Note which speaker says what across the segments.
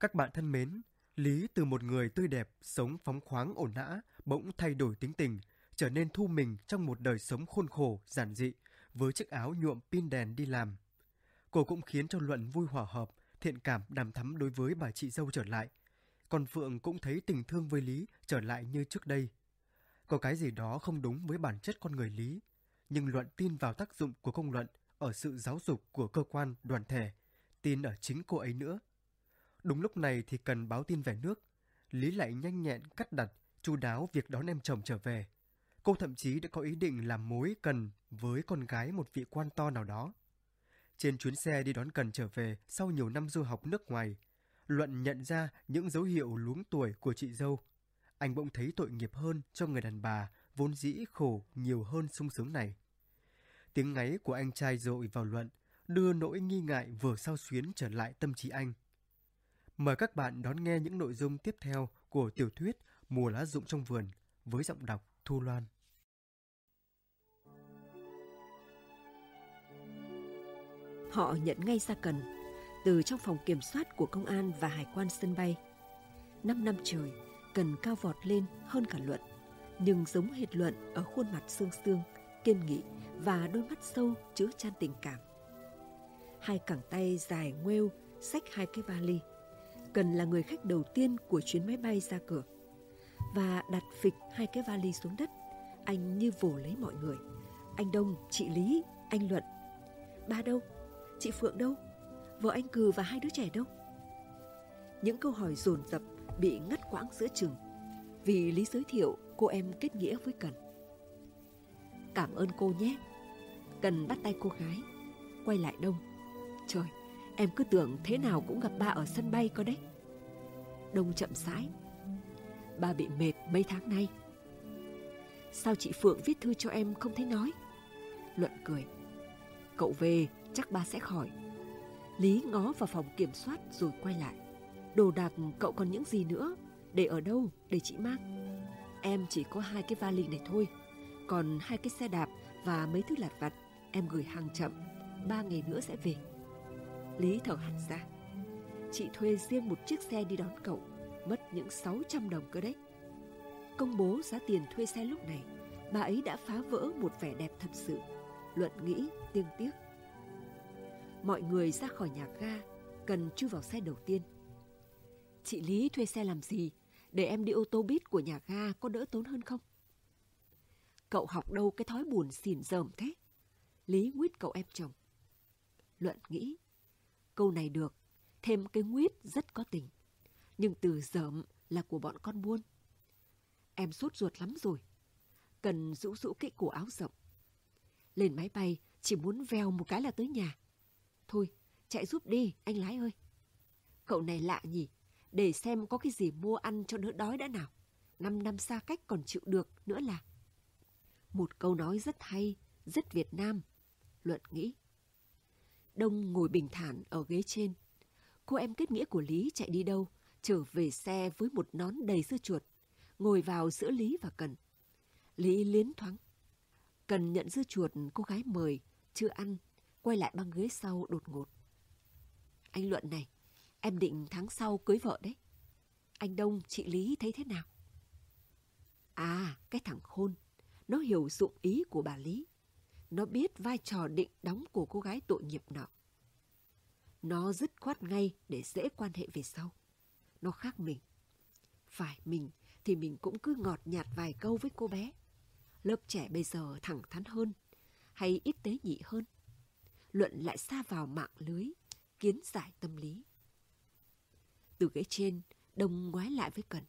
Speaker 1: Các bạn thân mến, Lý từ một người tươi đẹp, sống phóng khoáng ổn nã, bỗng thay đổi tính tình, trở nên thu mình trong một đời sống khôn khổ, giản dị, với chiếc áo nhuộm pin đèn đi làm. Cô cũng khiến cho Luận vui hòa hợp, thiện cảm đàm thắm đối với bà chị dâu trở lại. Còn Phượng cũng thấy tình thương với Lý trở lại như trước đây. Có cái gì đó không đúng với bản chất con người Lý, nhưng Luận tin vào tác dụng của công luận ở sự giáo dục của cơ quan đoàn thể, tin ở chính cô ấy nữa. Đúng lúc này thì cần báo tin về nước, Lý lại nhanh nhẹn cắt đặt, chu đáo việc đón em chồng trở về. Cô thậm chí đã có ý định làm mối cần với con gái một vị quan to nào đó. Trên chuyến xe đi đón Cần trở về sau nhiều năm du học nước ngoài, Luận nhận ra những dấu hiệu luống tuổi của chị dâu. Anh bỗng thấy tội nghiệp hơn cho người đàn bà vốn dĩ khổ nhiều hơn sung sướng này. Tiếng ngáy của anh trai dội vào Luận, đưa nỗi nghi ngại vừa sao xuyến trở lại tâm trí anh. Mời các bạn đón nghe những nội dung tiếp theo của tiểu thuyết Mùa lá rụng trong vườn với giọng đọc Thu Loan.
Speaker 2: Họ nhận ngay ra cần từ trong phòng kiểm soát của công an và hải quan sân bay. Năm năm trời, cần cao vọt lên hơn cả luận, nhưng giống hệt luận ở khuôn mặt xương xương, kiên nghị và đôi mắt sâu chứa chan tình cảm. Hai cẳng tay dài nguêu xách hai cái vali. Cần là người khách đầu tiên của chuyến máy bay ra cửa và đặt phịch hai cái vali xuống đất. Anh như vồ lấy mọi người. Anh Đông, chị Lý, anh Luận. Ba đâu? Chị Phượng đâu? Vợ anh Cừ và hai đứa trẻ đâu? Những câu hỏi dồn dập bị ngắt quãng giữa chừng vì Lý giới thiệu cô em kết nghĩa với Cần. Cảm ơn cô nhé. Cần bắt tay cô gái, quay lại Đông. Trời, em cứ tưởng thế nào cũng gặp ba ở sân bay có đấy. Đông chậm rãi. Ba bị mệt mấy tháng nay. Sao chị Phượng viết thư cho em không thấy nói? Luận cười. Cậu về, chắc ba sẽ khỏi. Lý ngó vào phòng kiểm soát rồi quay lại. Đồ đạc cậu còn những gì nữa? Để ở đâu? Để chị mang. Em chỉ có hai cái vali này thôi. Còn hai cái xe đạp và mấy thứ lặt vặt em gửi hàng chậm. Ba ngày nữa sẽ về. Lý thở hẳn ra. Chị thuê riêng một chiếc xe đi đón cậu. Mất những 600 đồng cơ đấy. Công bố giá tiền thuê xe lúc này, bà ấy đã phá vỡ một vẻ đẹp thật sự. Luận nghĩ tiếng tiếc mọi người ra khỏi nhà ga, cần chui vào xe đầu tiên. Chị Lý thuê xe làm gì? Để em đi ô tô buýt của nhà ga có đỡ tốn hơn không? Cậu học đâu cái thói buồn xỉn dởm thế? Lý nguyết cậu em chồng. Luận nghĩ, câu này được, thêm cái nguyết rất có tình. Nhưng từ dởm là của bọn con buôn. Em sốt ruột lắm rồi. Cần rũ rũ cái cổ áo rộng. Lên máy bay, chỉ muốn vèo một cái là tới nhà. Thôi, chạy giúp đi, anh lái ơi. Cậu này lạ nhỉ, để xem có cái gì mua ăn cho đỡ đói đã nào. Năm năm xa cách còn chịu được nữa là. Một câu nói rất hay, rất Việt Nam. Luận nghĩ. Đông ngồi bình thản ở ghế trên. Cô em kết nghĩa của Lý chạy đi đâu, trở về xe với một nón đầy dưa chuột, ngồi vào giữa Lý và Cần. Lý liến thoáng. Cần nhận dưa chuột cô gái mời, chưa ăn, quay lại băng ghế sau đột ngột. Anh Luận này, em định tháng sau cưới vợ đấy. Anh Đông, chị Lý thấy thế nào? À, cái thằng khôn, nó hiểu dụng ý của bà Lý. Nó biết vai trò định đóng của cô gái tội nghiệp nọ. Nó dứt khoát ngay để dễ quan hệ về sau. Nó khác mình. Phải mình thì mình cũng cứ ngọt nhạt vài câu với cô bé. Lớp trẻ bây giờ thẳng thắn hơn, hay ít tế nhị hơn. Luận lại xa vào mạng lưới, kiến giải tâm lý. Từ ghế trên, đồng ngoái lại với Cần.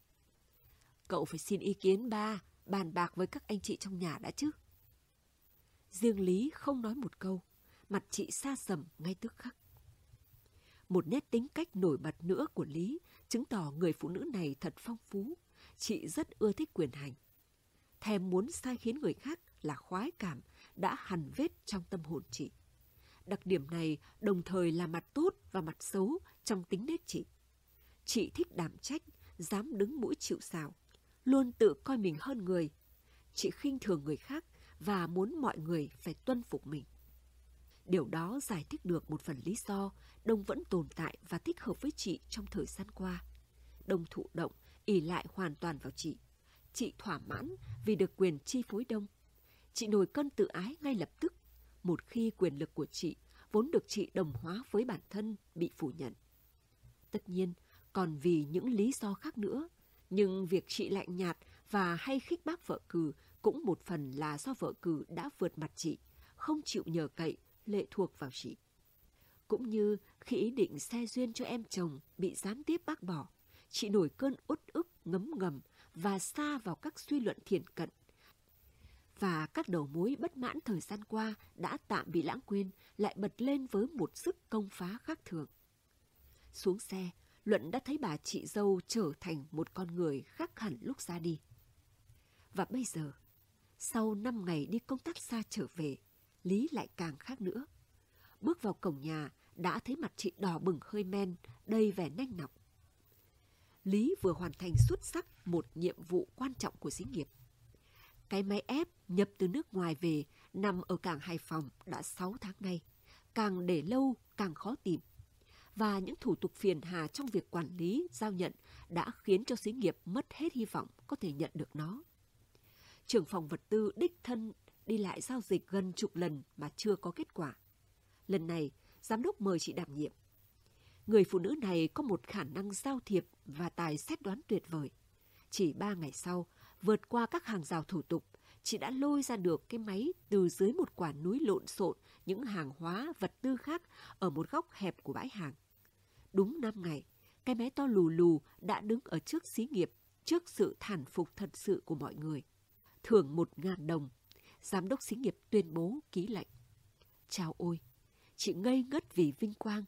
Speaker 2: Cậu phải xin ý kiến ba, bàn bạc với các anh chị trong nhà đã chứ. Riêng Lý không nói một câu, mặt chị xa sầm ngay tức khắc. Một nét tính cách nổi bật nữa của Lý chứng tỏ người phụ nữ này thật phong phú. Chị rất ưa thích quyền hành. Thèm muốn sai khiến người khác là khoái cảm đã hằn vết trong tâm hồn chị. Đặc điểm này đồng thời là mặt tốt và mặt xấu trong tính nết chị. Chị thích đảm trách, dám đứng mũi chịu sào, luôn tự coi mình hơn người. Chị khinh thường người khác và muốn mọi người phải tuân phục mình. Điều đó giải thích được một phần lý do Đông vẫn tồn tại và thích hợp với chị trong thời gian qua. Đông thụ động, ỉ lại hoàn toàn vào chị. Chị thỏa mãn vì được quyền chi phối Đông. Chị nổi cơn tự ái ngay lập tức, một khi quyền lực của chị vốn được chị đồng hóa với bản thân bị phủ nhận. Tất nhiên, còn vì những lý do khác nữa, nhưng việc chị lạnh nhạt và hay khích bác vợ cừ cũng một phần là do vợ cử đã vượt mặt chị, không chịu nhờ cậy, lệ thuộc vào chị. Cũng như khi ý định xe duyên cho em chồng bị gián tiếp bác bỏ, chị nổi cơn uất ức ngấm ngầm và xa vào các suy luận thiền cận. Và các đầu mối bất mãn thời gian qua đã tạm bị lãng quên lại bật lên với một sức công phá khác thường. Xuống xe, Luận đã thấy bà chị dâu trở thành một con người khác hẳn lúc ra đi. Và bây giờ, sau 5 ngày đi công tác xa trở về, Lý lại càng khác nữa. Bước vào cổng nhà, đã thấy mặt chị đỏ bừng hơi men, đầy vẻ nhanh nọc. Lý vừa hoàn thành xuất sắc một nhiệm vụ quan trọng của xí nghiệp. Cái máy ép nhập từ nước ngoài về nằm ở cảng Hải Phòng đã 6 tháng nay. Càng để lâu càng khó tìm. Và những thủ tục phiền hà trong việc quản lý, giao nhận đã khiến cho xí nghiệp mất hết hy vọng có thể nhận được nó. Trưởng phòng vật tư đích thân đi lại giao dịch gần chục lần mà chưa có kết quả. Lần này, giám đốc mời chị đảm nhiệm. Người phụ nữ này có một khả năng giao thiệp và tài xét đoán tuyệt vời. Chỉ ba ngày sau, vượt qua các hàng rào thủ tục, chị đã lôi ra được cái máy từ dưới một quả núi lộn xộn những hàng hóa, vật tư khác ở một góc hẹp của bãi hàng. Đúng năm ngày, cái máy to lù lù đã đứng ở trước xí nghiệp, trước sự thản phục thật sự của mọi người. Thưởng một ngàn đồng, giám đốc xí nghiệp tuyên bố ký lệnh. Chào ôi, chị ngây ngất vì vinh quang,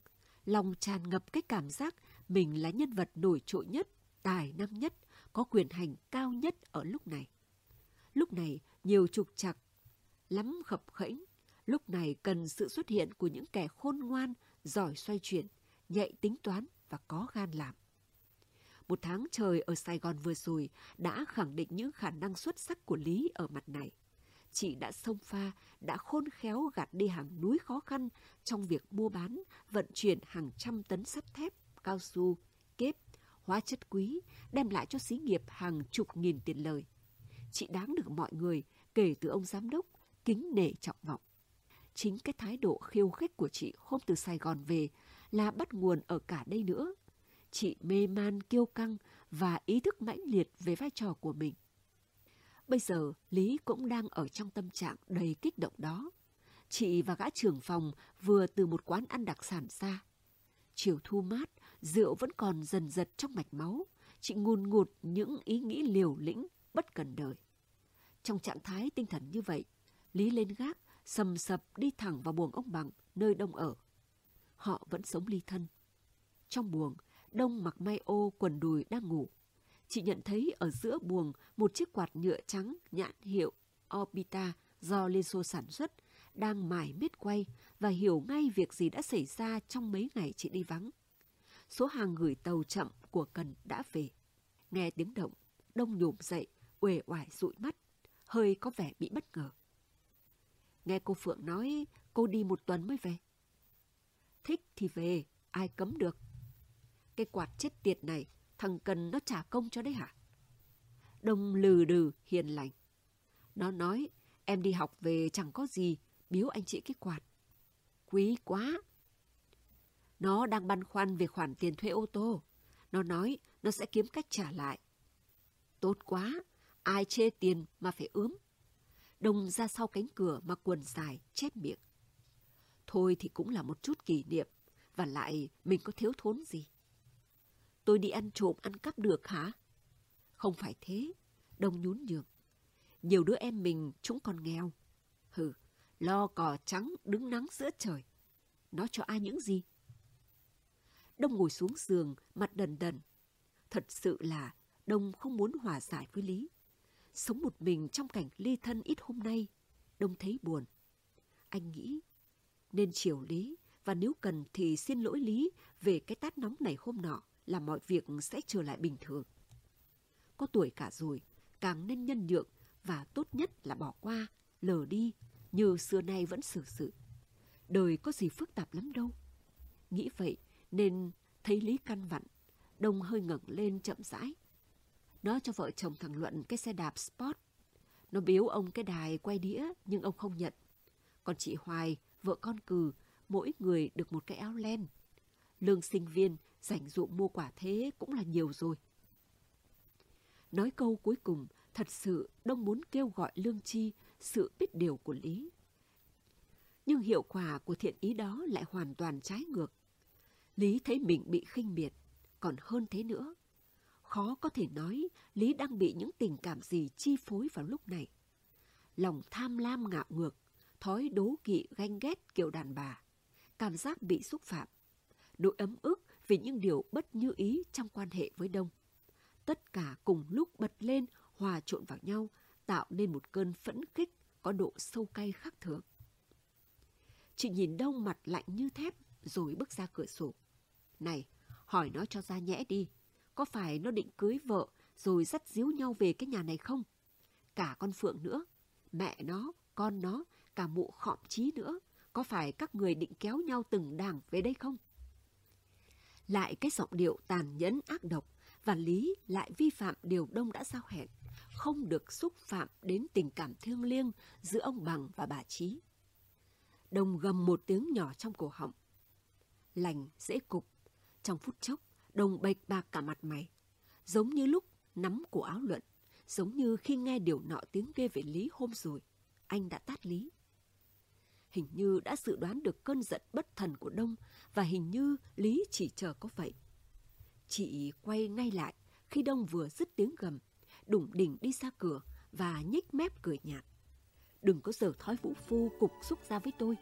Speaker 2: lòng tràn ngập cái cảm giác mình là nhân vật nổi trội nhất, tài năng nhất, có quyền hành cao nhất ở lúc này. Lúc này nhiều trục chặt, lắm khập khẽnh, lúc này cần sự xuất hiện của những kẻ khôn ngoan, giỏi xoay chuyển, nhạy tính toán và có gan làm. Một tháng trời ở Sài Gòn vừa rồi đã khẳng định những khả năng xuất sắc của Lý ở mặt này. Chị đã xông pha, đã khôn khéo gạt đi hàng núi khó khăn trong việc mua bán, vận chuyển hàng trăm tấn sắt thép, cao su, kép, hóa chất quý, đem lại cho xí nghiệp hàng chục nghìn tiền lời. Chị đáng được mọi người, kể từ ông giám đốc, kính nể trọng vọng. Chính cái thái độ khiêu khích của chị hôm từ Sài Gòn về là bắt nguồn ở cả đây nữa. Chị mê man kiêu căng và ý thức mãnh liệt về vai trò của mình. Bây giờ Lý cũng đang ở trong tâm trạng đầy kích động đó. Chị và gã trưởng phòng vừa từ một quán ăn đặc sản ra. Chiều thu mát, rượu vẫn còn dần dật trong mạch máu. Chị ngùn ngụt những ý nghĩ liều lĩnh, bất cần đời. Trong trạng thái tinh thần như vậy, Lý lên gác, sầm sập đi thẳng vào buồng ông Bằng, nơi Đông ở. Họ vẫn sống ly thân. Trong buồng, Đông mặc may ô quần đùi đang ngủ. Chị nhận thấy ở giữa buồng một chiếc quạt nhựa trắng nhãn hiệu Orbita do Liên Xô sản xuất đang mải miết quay và hiểu ngay việc gì đã xảy ra trong mấy ngày chị đi vắng. Số hàng gửi tàu chậm của Cần đã về. Nghe tiếng động, Đông nhổm dậy, uể oải dụi mắt, hơi có vẻ bị bất ngờ. Nghe cô Phượng nói cô đi một tuần mới về. Thích thì về, ai cấm được. Cái quạt chết tiệt này, thằng Cần nó trả công cho đấy hả? Đông lừ đừ, hiền lành. Nó nói, em đi học về chẳng có gì, biếu anh chị cái quạt. Quý quá. Nó đang băn khoăn về khoản tiền thuê ô tô. Nó nói nó sẽ kiếm cách trả lại. Tốt quá, ai chê tiền mà phải ướm. Đông ra sau cánh cửa mà quần dài, chép miệng. Thôi thì cũng là một chút kỷ niệm, và lại mình có thiếu thốn gì. Tôi đi ăn trộm ăn cắp được hả? Không phải thế, đông nhún nhường. Nhiều đứa em mình chúng còn nghèo. Hừ, lo cỏ trắng đứng nắng giữa trời. Nó cho ai những gì? Đông ngồi xuống giường, mặt đần đần. Thật sự là Đông không muốn hòa giải với Lý. Sống một mình trong cảnh ly thân ít hôm nay, Đông thấy buồn. Anh nghĩ, nên chiều Lý, và nếu cần thì xin lỗi Lý về cái tát nóng này hôm nọ là mọi việc sẽ trở lại bình thường. Có tuổi cả rồi, càng nên nhân nhượng và tốt nhất là bỏ qua, lờ đi, như xưa nay vẫn xử sự. đời có gì phức tạp lắm đâu. Nghĩ vậy nên thấy Lý căn vặn, Đông hơi ngẩng lên chậm rãi. Nó cho vợ chồng thằng Luận cái xe đạp Sport. Nó biếu ông cái đài quay đĩa nhưng ông không nhận. Còn chị Hoài, vợ con cừ, mỗi người được một cái áo len. Lương sinh viên dành dụm mua quả thế cũng là nhiều rồi. Nói câu cuối cùng, thật sự Đông muốn kêu gọi lương chi sự biết điều của Lý. Nhưng hiệu quả của thiện ý đó lại hoàn toàn trái ngược. Lý thấy mình bị khinh miệt, còn hơn thế nữa. Khó có thể nói Lý đang bị những tình cảm gì chi phối vào lúc này. Lòng tham lam ngạo ngược, thói đố kỵ ganh ghét kiểu đàn bà, cảm giác bị xúc phạm, nỗi ấm ức vì những điều bất như ý trong quan hệ với Đông. Tất cả cùng lúc bật lên, hòa trộn vào nhau, tạo nên một cơn phẫn khích có độ sâu cay khác thường. Chị nhìn Đông mặt lạnh như thép rồi bước ra cửa sổ. Này, hỏi nó cho ra nhẽ đi. Có phải nó định cưới vợ rồi dắt díu nhau về cái nhà này không? Cả con Phượng nữa, mẹ nó, con nó, cả mụ khọm chí nữa. Có phải các người định kéo nhau từng đảng về đây không? Lại cái giọng điệu tàn nhẫn ác độc và Lý lại vi phạm điều Đông đã giao hẹn, không được xúc phạm đến tình cảm thiêng liêng giữa ông Bằng và bà Trí. Đông gầm một tiếng nhỏ trong cổ họng. Lành dễ cục. Trong phút chốc, Đông bệch bạc cả mặt mày. Giống như lúc nắm cổ áo luận, giống như khi nghe điều nọ tiếng ghê về Lý hôm rồi. Anh đã tát Lý. Hình như đã dự đoán được cơn giận bất thần của Đông và hình như Lý chỉ chờ có vậy. Chị quay ngay lại khi Đông vừa dứt tiếng gầm, đủng đỉnh đi ra cửa và nhếch mép cười nhạt. Đừng có giờ thói vũ phu cục xúc ra với tôi.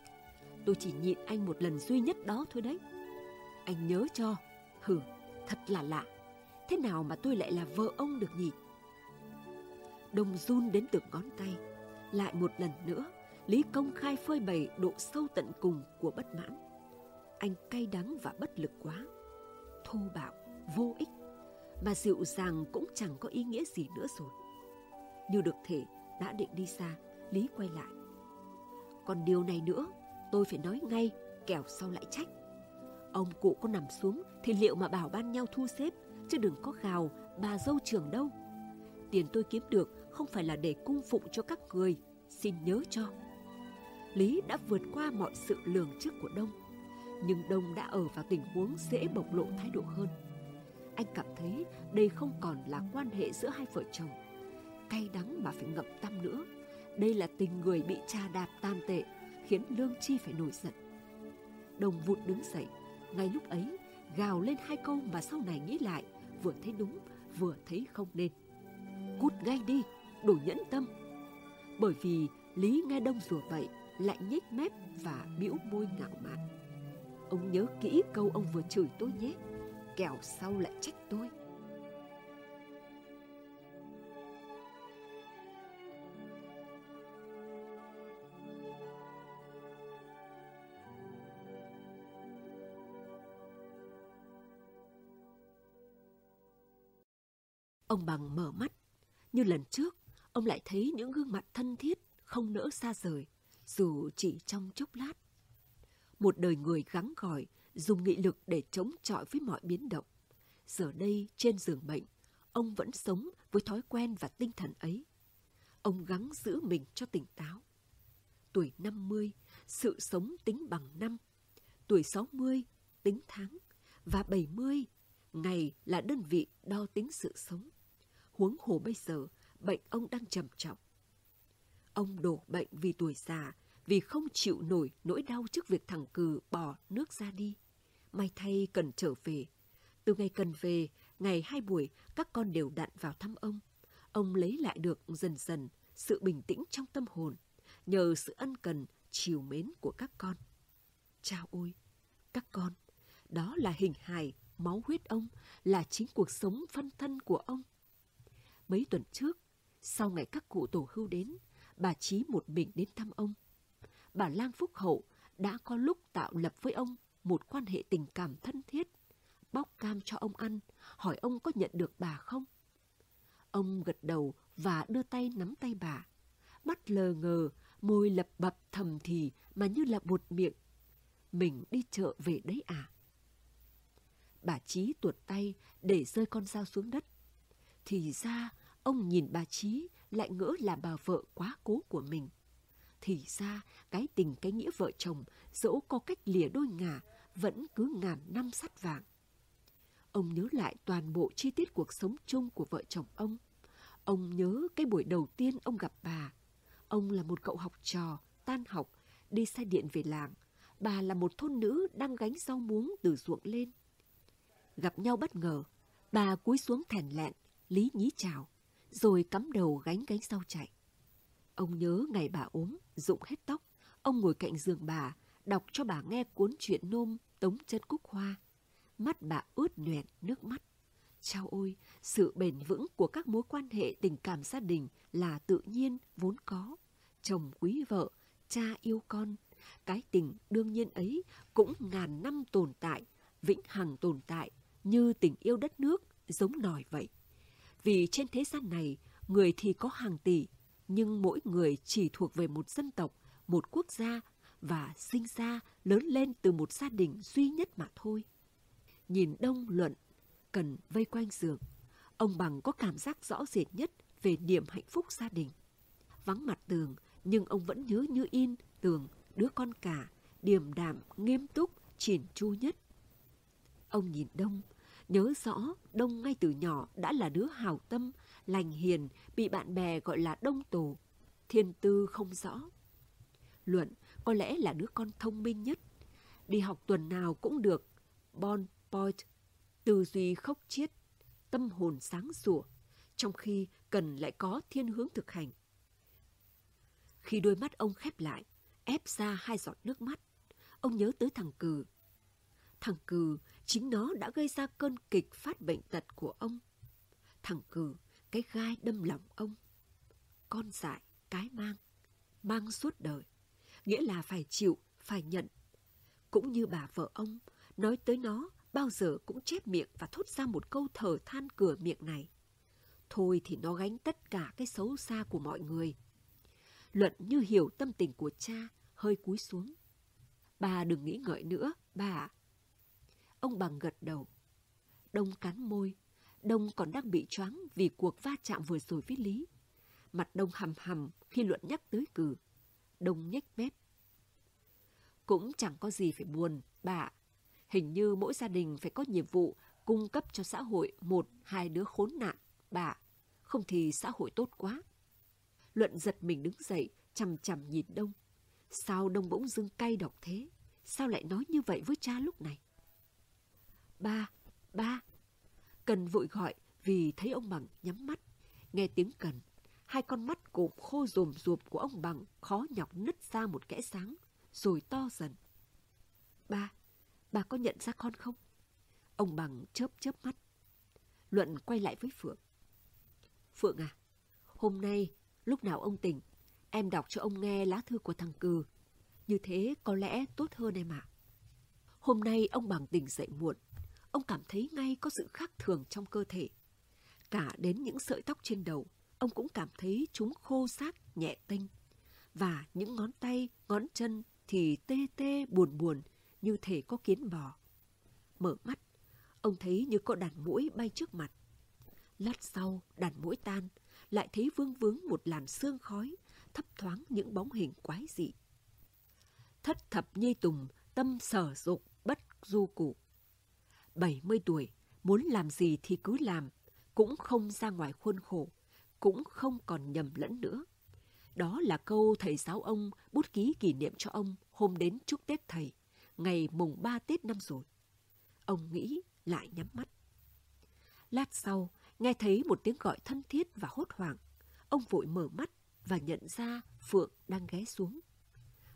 Speaker 2: Tôi chỉ nhịn anh một lần duy nhất đó thôi đấy. Anh nhớ cho. Hừ, thật là lạ. Thế nào mà tôi lại là vợ ông được nhỉ? Đông run đến từng ngón tay. Lại một lần nữa, Lý công khai phơi bày độ sâu tận cùng của bất mãn. Anh cay đắng và bất lực quá. Thô bạo, vô ích. Mà dịu dàng cũng chẳng có ý nghĩa gì nữa rồi. Như được thể đã định đi xa, Lý quay lại. Còn điều này nữa, tôi phải nói ngay, kẻo sau lại trách. Ông cụ có nằm xuống thì liệu mà bảo ban nhau thu xếp, chứ đừng có gào bà dâu trưởng đâu. Tiền tôi kiếm được không phải là để cung phụng cho các người, xin nhớ cho. Lý đã vượt qua mọi sự lường trước của Đông, nhưng Đông đã ở vào tình huống dễ bộc lộ thái độ hơn. Anh cảm thấy đây không còn là quan hệ giữa hai vợ chồng, cay đắng mà phải ngậm tâm nữa đây là tình người bị cha đạp tan tệ, khiến Lương Chi phải nổi giận. Đồng vụt đứng dậy, ngay lúc ấy, gào lên hai câu mà sau này nghĩ lại, vừa thấy đúng, vừa thấy không nên. Cút ngay đi, đủ nhẫn tâm. Bởi vì Lý nghe Đông rủa vậy, lại nhếch mép và bĩu môi ngạo mạn. Ông nhớ kỹ câu ông vừa chửi tôi nhé, kẻo sau lại trách tôi. Ông bằng mở mắt. Như lần trước, ông lại thấy những gương mặt thân thiết, không nỡ xa rời, dù chỉ trong chốc lát. Một đời người gắng gỏi, dùng nghị lực để chống chọi với mọi biến động. Giờ đây, trên giường bệnh, ông vẫn sống với thói quen và tinh thần ấy. Ông gắng giữ mình cho tỉnh táo. Tuổi 50, sự sống tính bằng năm. Tuổi 60, tính tháng. Và 70, ngày là đơn vị đo tính sự sống huống hồ bây giờ bệnh ông đang trầm trọng. Ông đổ bệnh vì tuổi già, vì không chịu nổi nỗi đau trước việc thằng cừ bỏ nước ra đi. May thay cần trở về. Từ ngày cần về, ngày hai buổi các con đều đặn vào thăm ông. Ông lấy lại được dần dần sự bình tĩnh trong tâm hồn, nhờ sự ân cần, chiều mến của các con. Chao ôi, các con, đó là hình hài, máu huyết ông, là chính cuộc sống phân thân của ông. Mấy tuần trước, sau ngày các cụ tổ hưu đến, bà Chí một mình đến thăm ông. Bà Lang Phúc Hậu đã có lúc tạo lập với ông một quan hệ tình cảm thân thiết, bóc cam cho ông ăn, hỏi ông có nhận được bà không. Ông gật đầu và đưa tay nắm tay bà. Mắt lờ ngờ, môi lập bập thầm thì mà như là bột miệng, mình đi chợ về đấy à? Bà Chí tuột tay để rơi con dao xuống đất. Thì ra, ông nhìn bà Chí lại ngỡ là bà vợ quá cố của mình. Thì ra, cái tình cái nghĩa vợ chồng, dẫu có cách lìa đôi ngả, vẫn cứ ngàn năm sắt vàng. Ông nhớ lại toàn bộ chi tiết cuộc sống chung của vợ chồng ông. Ông nhớ cái buổi đầu tiên ông gặp bà. Ông là một cậu học trò, tan học, đi xe điện về làng. Bà là một thôn nữ đang gánh rau muống từ ruộng lên. Gặp nhau bất ngờ, bà cúi xuống thèn lẹn, lý nhí chào, rồi cắm đầu gánh gánh sau chạy. Ông nhớ ngày bà ốm, rụng hết tóc, ông ngồi cạnh giường bà, đọc cho bà nghe cuốn truyện nôm Tống chân Cúc Hoa. Mắt bà ướt nhoẹn nước mắt. Chao ôi, sự bền vững của các mối quan hệ tình cảm gia đình là tự nhiên, vốn có. Chồng quý vợ, cha yêu con. Cái tình đương nhiên ấy cũng ngàn năm tồn tại, vĩnh hằng tồn tại, như tình yêu đất nước, giống nòi vậy. Vì trên thế gian này, người thì có hàng tỷ, nhưng mỗi người chỉ thuộc về một dân tộc, một quốc gia và sinh ra lớn lên từ một gia đình duy nhất mà thôi. Nhìn Đông Luận, Cần vây quanh giường, ông Bằng có cảm giác rõ rệt nhất về niềm hạnh phúc gia đình. Vắng mặt Tường, nhưng ông vẫn nhớ như in Tường, đứa con cả, điềm đạm, nghiêm túc, chỉn chu nhất. Ông nhìn Đông, nhớ rõ Đông ngay từ nhỏ đã là đứa hào tâm, lành hiền, bị bạn bè gọi là Đông Tổ, thiên tư không rõ. Luận có lẽ là đứa con thông minh nhất. Đi học tuần nào cũng được. Bon point, tư duy khốc chiết, tâm hồn sáng sủa, trong khi cần lại có thiên hướng thực hành. Khi đôi mắt ông khép lại, ép ra hai giọt nước mắt, ông nhớ tới thằng Cừ. Thằng Cừ, chính nó đã gây ra cơn kịch phát bệnh tật của ông. Thằng Cừ, cái gai đâm lòng ông. Con dại, cái mang, mang suốt đời nghĩa là phải chịu, phải nhận. Cũng như bà vợ ông, nói tới nó bao giờ cũng chép miệng và thốt ra một câu thở than cửa miệng này. Thôi thì nó gánh tất cả cái xấu xa của mọi người. Luận như hiểu tâm tình của cha, hơi cúi xuống. Bà đừng nghĩ ngợi nữa, bà Ông bằng gật đầu. Đông cắn môi. Đông còn đang bị choáng vì cuộc va chạm vừa rồi với Lý. Mặt Đông hầm hầm khi Luận nhắc tới cử. Đông nhếch mép. Cũng chẳng có gì phải buồn, bà. Hình như mỗi gia đình phải có nhiệm vụ cung cấp cho xã hội một, hai đứa khốn nạn, bà. Không thì xã hội tốt quá. Luận giật mình đứng dậy, chằm chằm nhìn Đông. Sao Đông bỗng dưng cay độc thế? Sao lại nói như vậy với cha lúc này? Ba, ba. Cần vội gọi vì thấy ông Bằng nhắm mắt. Nghe tiếng cần, hai con mắt cụm khô rùm rụp của ông Bằng khó nhọc nứt ra một kẽ sáng, rồi to dần. Ba, bà có nhận ra con không? Ông Bằng chớp chớp mắt. Luận quay lại với Phượng. Phượng à, hôm nay, lúc nào ông tỉnh, em đọc cho ông nghe lá thư của thằng Cừ. Như thế có lẽ tốt hơn em ạ. Hôm nay ông Bằng tỉnh dậy muộn. Ông cảm thấy ngay có sự khác thường trong cơ thể. Cả đến những sợi tóc trên đầu, ông cũng cảm thấy chúng khô xác, nhẹ tênh. Và những ngón tay, ngón chân thì tê tê buồn buồn như thể có kiến bò. Mở mắt, ông thấy như có đàn mũi bay trước mặt. Lát sau, đàn mũi tan, lại thấy vương vướng một làn sương khói, thấp thoáng những bóng hình quái dị. Thất thập nhi tùng, tâm sở dục, bất du cụ. 70 tuổi, muốn làm gì thì cứ làm, cũng không ra ngoài khuôn khổ, cũng không còn nhầm lẫn nữa. Đó là câu thầy giáo ông bút ký kỷ niệm cho ông hôm đến chúc Tết thầy, ngày mùng 3 Tết năm rồi. Ông nghĩ lại nhắm mắt. Lát sau, nghe thấy một tiếng gọi thân thiết và hốt hoảng. Ông vội mở mắt và nhận ra Phượng đang ghé xuống.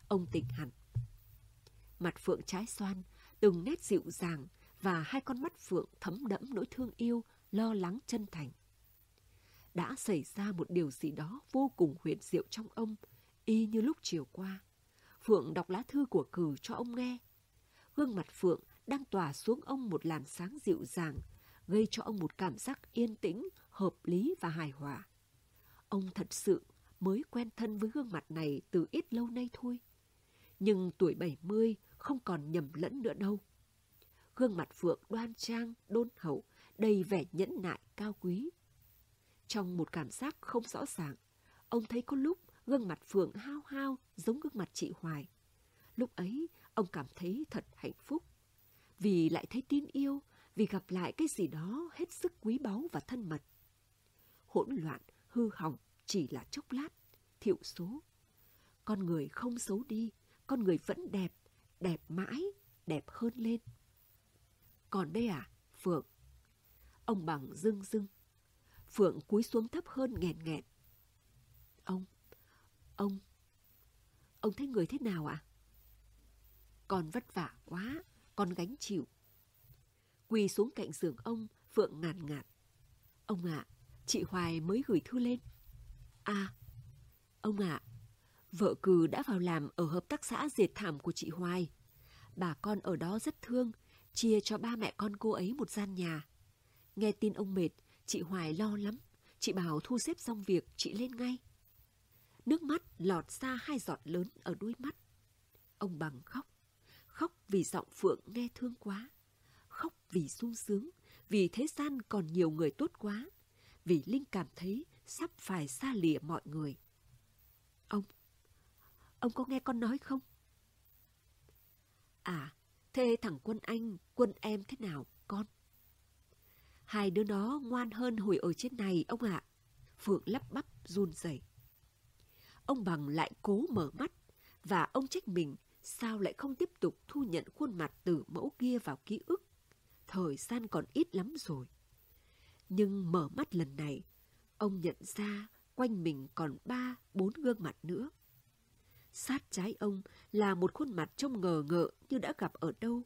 Speaker 2: Ông tỉnh hẳn. Mặt Phượng trái xoan, từng nét dịu dàng và hai con mắt Phượng thấm đẫm nỗi thương yêu, lo lắng chân thành đã xảy ra một điều gì đó vô cùng huyền diệu trong ông, y như lúc chiều qua. Phượng đọc lá thư của cử cho ông nghe. Gương mặt Phượng đang tỏa xuống ông một làn sáng dịu dàng, gây cho ông một cảm giác yên tĩnh, hợp lý và hài hòa. Ông thật sự mới quen thân với gương mặt này từ ít lâu nay thôi. Nhưng tuổi 70 không còn nhầm lẫn nữa đâu. Gương mặt Phượng đoan trang, đôn hậu, đầy vẻ nhẫn nại cao quý. Trong một cảm giác không rõ ràng, ông thấy có lúc gương mặt Phượng hao hao giống gương mặt chị Hoài. Lúc ấy, ông cảm thấy thật hạnh phúc. Vì lại thấy tin yêu, vì gặp lại cái gì đó hết sức quý báu và thân mật. Hỗn loạn, hư hỏng chỉ là chốc lát, thiệu số. Con người không xấu đi, con người vẫn đẹp, đẹp mãi, đẹp hơn lên. Còn đây à, Phượng? Ông bằng dưng dưng. Phượng cúi xuống thấp hơn nghẹn nghẹn. Ông, ông, ông thấy người thế nào ạ? À? Con vất vả quá, con gánh chịu. Quỳ xuống cạnh giường ông, Phượng ngàn ngạt. Ông ạ, à, chị Hoài mới gửi thư lên. À, ông ạ, à, vợ cừ đã vào làm ở hợp tác xã dệt thảm của chị Hoài. Bà con ở đó rất thương, chia cho ba mẹ con cô ấy một gian nhà. Nghe tin ông mệt, chị Hoài lo lắm. Chị bảo thu xếp xong việc, chị lên ngay. Nước mắt lọt ra hai giọt lớn ở đuôi mắt. Ông bằng khóc. Khóc vì giọng Phượng nghe thương quá. Khóc vì sung sướng, vì thế gian còn nhiều người tốt quá. Vì Linh cảm thấy sắp phải xa lìa mọi người. Ông, ông có nghe con nói không? À, thế thằng quân anh, quân em thế nào, con? Hai đứa nó ngoan hơn hồi ở trên này, ông ạ. Phượng lắp bắp run rẩy. Ông bằng lại cố mở mắt, và ông trách mình sao lại không tiếp tục thu nhận khuôn mặt từ mẫu kia vào ký ức. Thời gian còn ít lắm rồi. Nhưng mở mắt lần này, ông nhận ra quanh mình còn ba, bốn gương mặt nữa. Sát trái ông là một khuôn mặt trông ngờ ngợ như đã gặp ở đâu.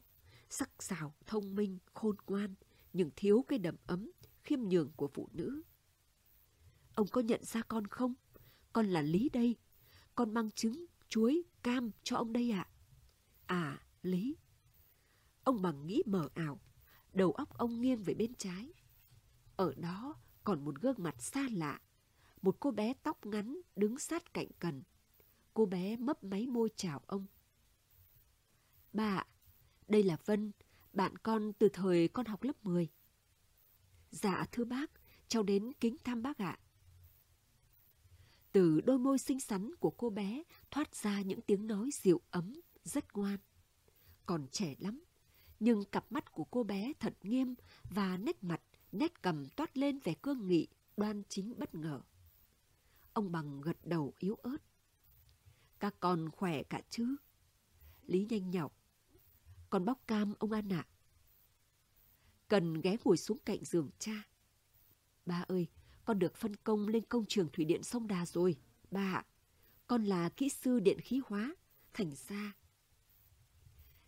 Speaker 2: Sắc sảo, thông minh, khôn ngoan, nhưng thiếu cái đầm ấm, khiêm nhường của phụ nữ. Ông có nhận ra con không? Con là Lý đây. Con mang trứng, chuối, cam cho ông đây ạ. À. à, Lý. Ông bằng nghĩ mờ ảo, đầu óc ông nghiêng về bên trái. Ở đó còn một gương mặt xa lạ, một cô bé tóc ngắn đứng sát cạnh cần. Cô bé mấp máy môi chào ông. Bà, đây là Vân, bạn con từ thời con học lớp 10. Dạ thưa bác, cháu đến kính thăm bác ạ. Từ đôi môi xinh xắn của cô bé thoát ra những tiếng nói dịu ấm, rất ngoan. Còn trẻ lắm, nhưng cặp mắt của cô bé thật nghiêm và nét mặt, nét cầm toát lên vẻ cương nghị, đoan chính bất ngờ. Ông bằng gật đầu yếu ớt. Các con khỏe cả chứ? Lý nhanh nhọc. Con bóc cam ông an ạ. À? Cần ghé ngồi xuống cạnh giường cha. Ba ơi, con được phân công lên công trường thủy điện sông Đà rồi. Ba ạ, con là kỹ sư điện khí hóa, thành ra.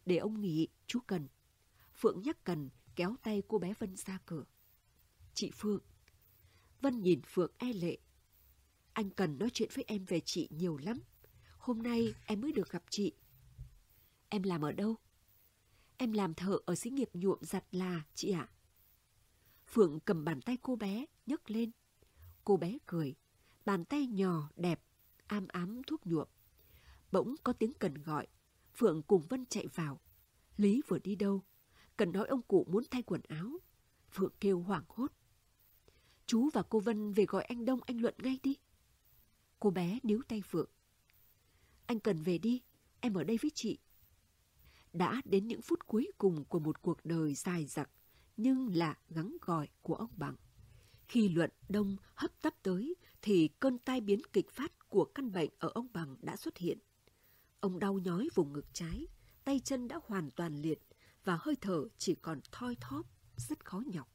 Speaker 2: Để ông nghỉ, chú Cần. Phượng nhắc Cần kéo tay cô bé Vân ra cửa. Chị Phượng. Vân nhìn Phượng e lệ. Anh Cần nói chuyện với em về chị nhiều lắm. Hôm nay em mới được gặp chị. Em làm ở đâu? Em làm thợ ở xí nghiệp nhuộm giặt là, chị ạ. Phượng cầm bàn tay cô bé, nhấc lên. Cô bé cười, bàn tay nhỏ, đẹp, am ám thuốc nhuộm. Bỗng có tiếng cần gọi, Phượng cùng Vân chạy vào. Lý vừa đi đâu? Cần nói ông cụ muốn thay quần áo. Phượng kêu hoảng hốt. Chú và cô Vân về gọi anh Đông anh Luận ngay đi. Cô bé níu tay Phượng. Anh cần về đi, em ở đây với chị đã đến những phút cuối cùng của một cuộc đời dài dặc, nhưng là gắng gọi của ông Bằng. Khi luận đông hấp tấp tới, thì cơn tai biến kịch phát của căn bệnh ở ông Bằng đã xuất hiện. Ông đau nhói vùng ngực trái, tay chân đã hoàn toàn liệt và hơi thở chỉ còn thoi thóp, rất khó nhọc.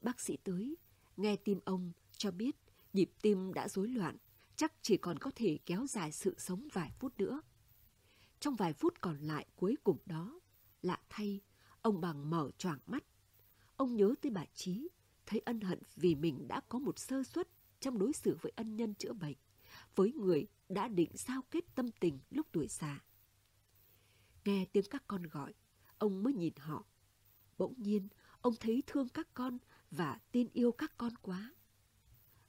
Speaker 2: Bác sĩ tới, nghe tim ông cho biết nhịp tim đã rối loạn, chắc chỉ còn có thể kéo dài sự sống vài phút nữa. Trong vài phút còn lại cuối cùng đó, lạ thay, ông bằng mở choàng mắt. Ông nhớ tới bà Trí, thấy ân hận vì mình đã có một sơ suất trong đối xử với ân nhân chữa bệnh, với người đã định sao kết tâm tình lúc tuổi già. Nghe tiếng các con gọi, ông mới nhìn họ. Bỗng nhiên, ông thấy thương các con và tin yêu các con quá.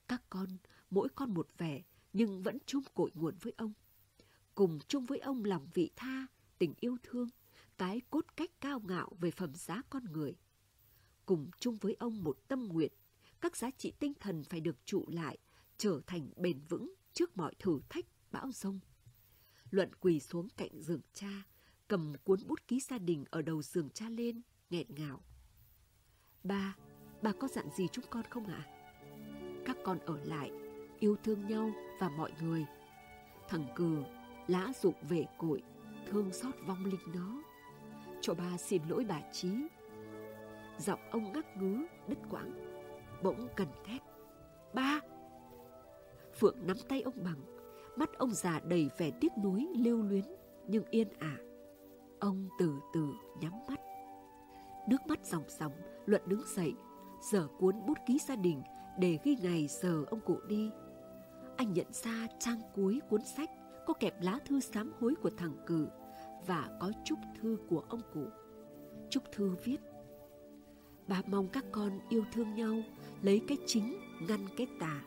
Speaker 2: Các con, mỗi con một vẻ, nhưng vẫn chung cội nguồn với ông cùng chung với ông lòng vị tha, tình yêu thương, cái cốt cách cao ngạo về phẩm giá con người. Cùng chung với ông một tâm nguyện, các giá trị tinh thần phải được trụ lại, trở thành bền vững trước mọi thử thách, bão rông. Luận quỳ xuống cạnh giường cha, cầm cuốn bút ký gia đình ở đầu giường cha lên, nghẹn ngào. Ba, bà có dặn gì chúng con không ạ? À? Các con ở lại, yêu thương nhau và mọi người. Thằng cừ, lã dục về cội, thương xót vong linh nó. Cho ba xin lỗi bà Trí. Giọng ông ngắc ngứ, đứt quãng. Bỗng cần thét. Ba! Phượng nắm tay ông bằng. Mắt ông già đầy vẻ tiếc nuối, lưu luyến, nhưng yên ả. Ông từ từ nhắm mắt. Nước mắt ròng ròng, Luận đứng dậy, giờ cuốn bút ký gia đình để ghi ngày giờ ông cụ đi. Anh nhận ra trang cuối cuốn sách có kẹp lá thư sám hối của thằng cử và có chúc thư của ông cụ. Chúc thư viết Bà mong các con yêu thương nhau, lấy cái chính ngăn cái tà.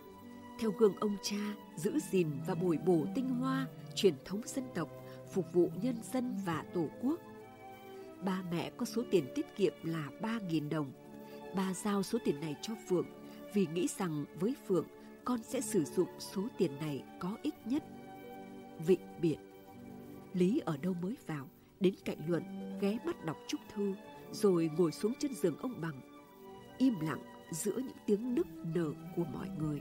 Speaker 2: Theo gương ông cha, giữ gìn và bồi bổ tinh hoa, truyền thống dân tộc, phục vụ nhân dân và tổ quốc. Ba mẹ có số tiền tiết kiệm là 3.000 đồng. Ba giao số tiền này cho Phượng vì nghĩ rằng với Phượng con sẽ sử dụng số tiền này có ích nhất. Vịnh biển Lý ở đâu mới vào, đến cạnh Luận, ghé mắt đọc chúc thư, rồi ngồi xuống chân giường ông bằng. Im lặng giữa những tiếng nức nở của mọi người.